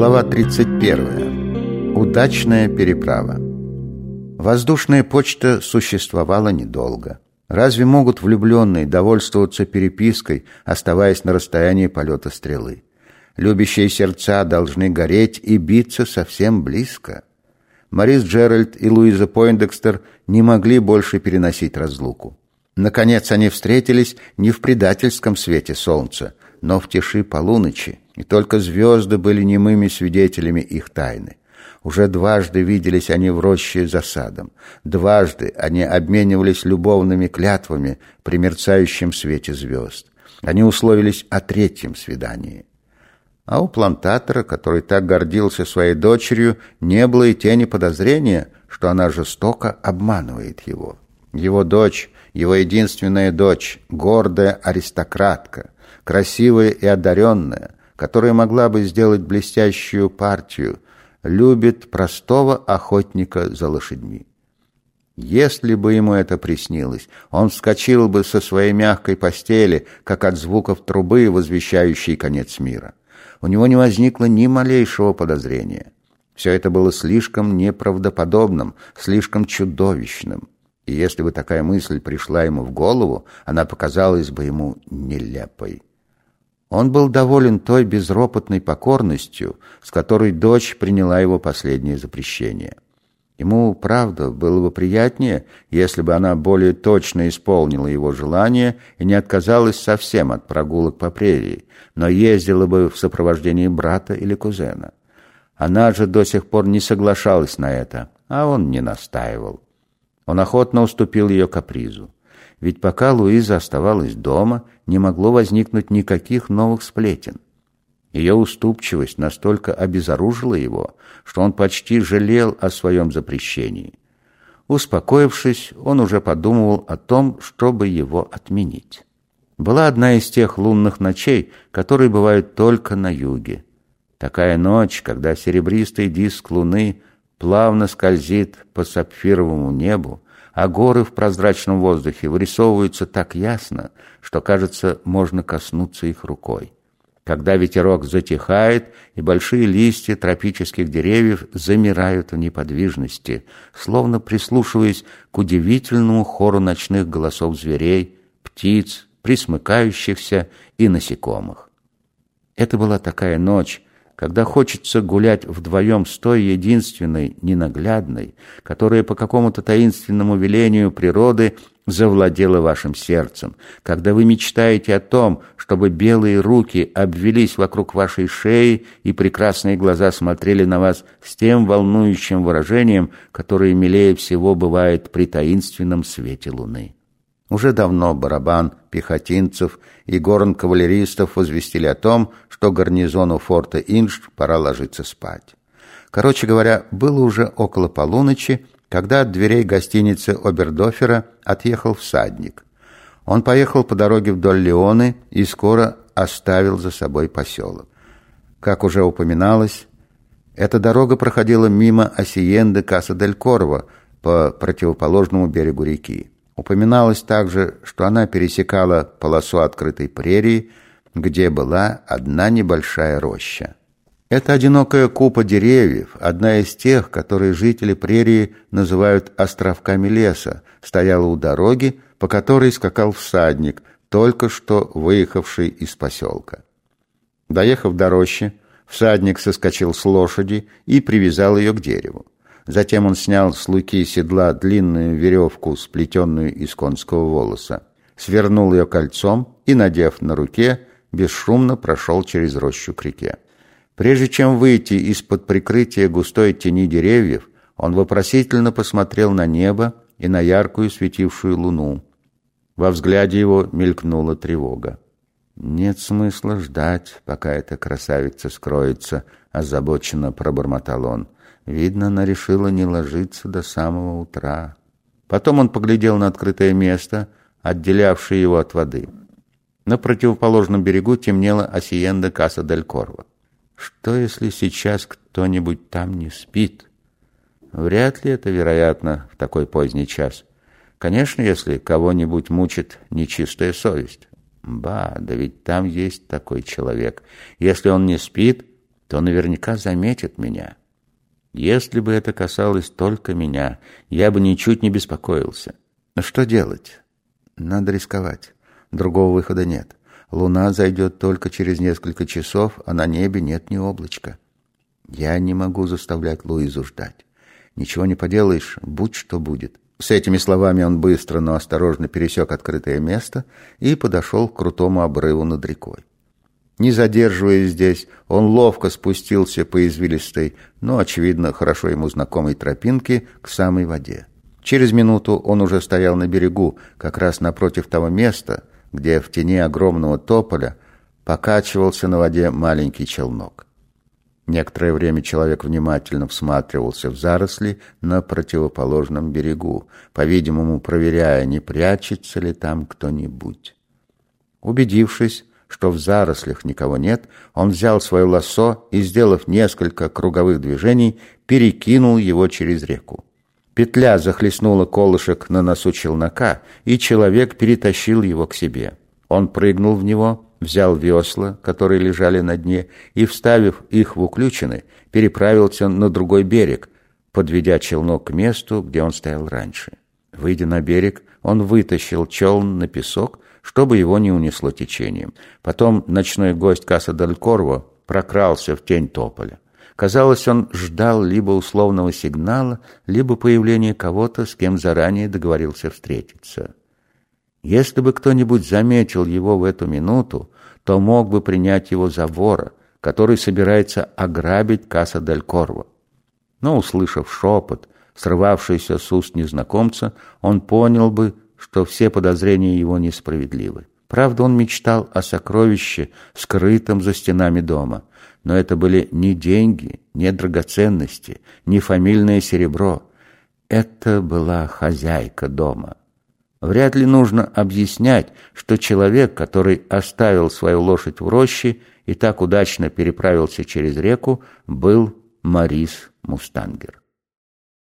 Глава 31. Удачная переправа. Воздушная почта существовала недолго. Разве могут влюбленные довольствоваться перепиской, оставаясь на расстоянии полета стрелы? Любящие сердца должны гореть и биться совсем близко. Морис Джеральд и Луиза Пойндекстер не могли больше переносить разлуку. Наконец они встретились не в предательском свете солнца, но в тиши полуночи, и только звезды были немыми свидетелями их тайны. Уже дважды виделись они в роще за садом. Дважды они обменивались любовными клятвами при мерцающем свете звезд. Они условились о третьем свидании. А у плантатора, который так гордился своей дочерью, не было и тени подозрения, что она жестоко обманывает его. Его дочь, его единственная дочь, гордая аристократка, красивая и одаренная, которая могла бы сделать блестящую партию, любит простого охотника за лошадьми. Если бы ему это приснилось, он вскочил бы со своей мягкой постели, как от звуков трубы, возвещающей конец мира. У него не возникло ни малейшего подозрения. Все это было слишком неправдоподобным, слишком чудовищным. И если бы такая мысль пришла ему в голову, она показалась бы ему нелепой. Он был доволен той безропотной покорностью, с которой дочь приняла его последнее запрещение. Ему, правда, было бы приятнее, если бы она более точно исполнила его желание и не отказалась совсем от прогулок по прерии, но ездила бы в сопровождении брата или кузена. Она же до сих пор не соглашалась на это, а он не настаивал. Он охотно уступил ее капризу. Ведь пока Луиза оставалась дома, не могло возникнуть никаких новых сплетен. Ее уступчивость настолько обезоружила его, что он почти жалел о своем запрещении. Успокоившись, он уже подумывал о том, чтобы его отменить. Была одна из тех лунных ночей, которые бывают только на юге. Такая ночь, когда серебристый диск луны плавно скользит по сапфировому небу, а горы в прозрачном воздухе вырисовываются так ясно, что, кажется, можно коснуться их рукой. Когда ветерок затихает, и большие листья тропических деревьев замирают в неподвижности, словно прислушиваясь к удивительному хору ночных голосов зверей, птиц, присмыкающихся и насекомых. Это была такая ночь, когда хочется гулять вдвоем с той единственной, ненаглядной, которая по какому-то таинственному велению природы завладела вашим сердцем, когда вы мечтаете о том, чтобы белые руки обвелись вокруг вашей шеи и прекрасные глаза смотрели на вас с тем волнующим выражением, которое милее всего бывает при таинственном свете луны. Уже давно барабан пехотинцев и горн-кавалеристов возвестили о том, что гарнизону форта Инш пора ложиться спать. Короче говоря, было уже около полуночи, когда от дверей гостиницы Обердофера отъехал всадник. Он поехал по дороге вдоль Леоны и скоро оставил за собой поселок. Как уже упоминалось, эта дорога проходила мимо Осиенды Каса-дель-Корво по противоположному берегу реки. Упоминалось также, что она пересекала полосу открытой прерии, где была одна небольшая роща. Это одинокая купа деревьев, одна из тех, которые жители прерии называют островками леса, стояла у дороги, по которой скакал всадник, только что выехавший из поселка. Доехав до рощи, всадник соскочил с лошади и привязал ее к дереву. Затем он снял с луки седла длинную веревку, сплетенную из конского волоса, свернул ее кольцом и, надев на руке, бесшумно прошел через рощу к реке. Прежде чем выйти из-под прикрытия густой тени деревьев, он вопросительно посмотрел на небо и на яркую светившую луну. Во взгляде его мелькнула тревога. «Нет смысла ждать, пока эта красавица скроется», — озабоченно пробормотал он. Видно, она решила не ложиться до самого утра. Потом он поглядел на открытое место, отделявшее его от воды. На противоположном берегу темнела осиенда Каса дель Корво. Что, если сейчас кто-нибудь там не спит? Вряд ли это вероятно в такой поздний час. Конечно, если кого-нибудь мучит нечистая совесть. Ба, да ведь там есть такой человек. Если он не спит, то наверняка заметит меня. Если бы это касалось только меня, я бы ничуть не беспокоился. Но что делать? Надо рисковать. Другого выхода нет. Луна зайдет только через несколько часов, а на небе нет ни облачка. Я не могу заставлять Луизу ждать. Ничего не поделаешь, будь что будет. С этими словами он быстро, но осторожно пересек открытое место и подошел к крутому обрыву над рекой. Не задерживаясь здесь, он ловко спустился по извилистой, но, очевидно, хорошо ему знакомой тропинке к самой воде. Через минуту он уже стоял на берегу, как раз напротив того места, где в тени огромного тополя покачивался на воде маленький челнок. Некоторое время человек внимательно всматривался в заросли на противоположном берегу, по-видимому, проверяя, не прячется ли там кто-нибудь. Убедившись, что в зарослях никого нет, он взял свое лассо и, сделав несколько круговых движений, перекинул его через реку. Петля захлестнула колышек на носу челнока, и человек перетащил его к себе. Он прыгнул в него, взял весла, которые лежали на дне, и, вставив их в уключины, переправился на другой берег, подведя челнок к месту, где он стоял раньше. Выйдя на берег, он вытащил челн на песок, чтобы его не унесло течением. Потом ночной гость Каса Дель Корво прокрался в тень тополя. Казалось, он ждал либо условного сигнала, либо появления кого-то, с кем заранее договорился встретиться. Если бы кто-нибудь заметил его в эту минуту, то мог бы принять его за вора, который собирается ограбить Каса Дель Корво. Но, услышав шепот, срывавшийся с уст незнакомца, он понял бы, что все подозрения его несправедливы. Правда, он мечтал о сокровище, скрытом за стенами дома. Но это были не деньги, не драгоценности, не фамильное серебро. Это была хозяйка дома. Вряд ли нужно объяснять, что человек, который оставил свою лошадь в роще и так удачно переправился через реку, был Марис Мустангер.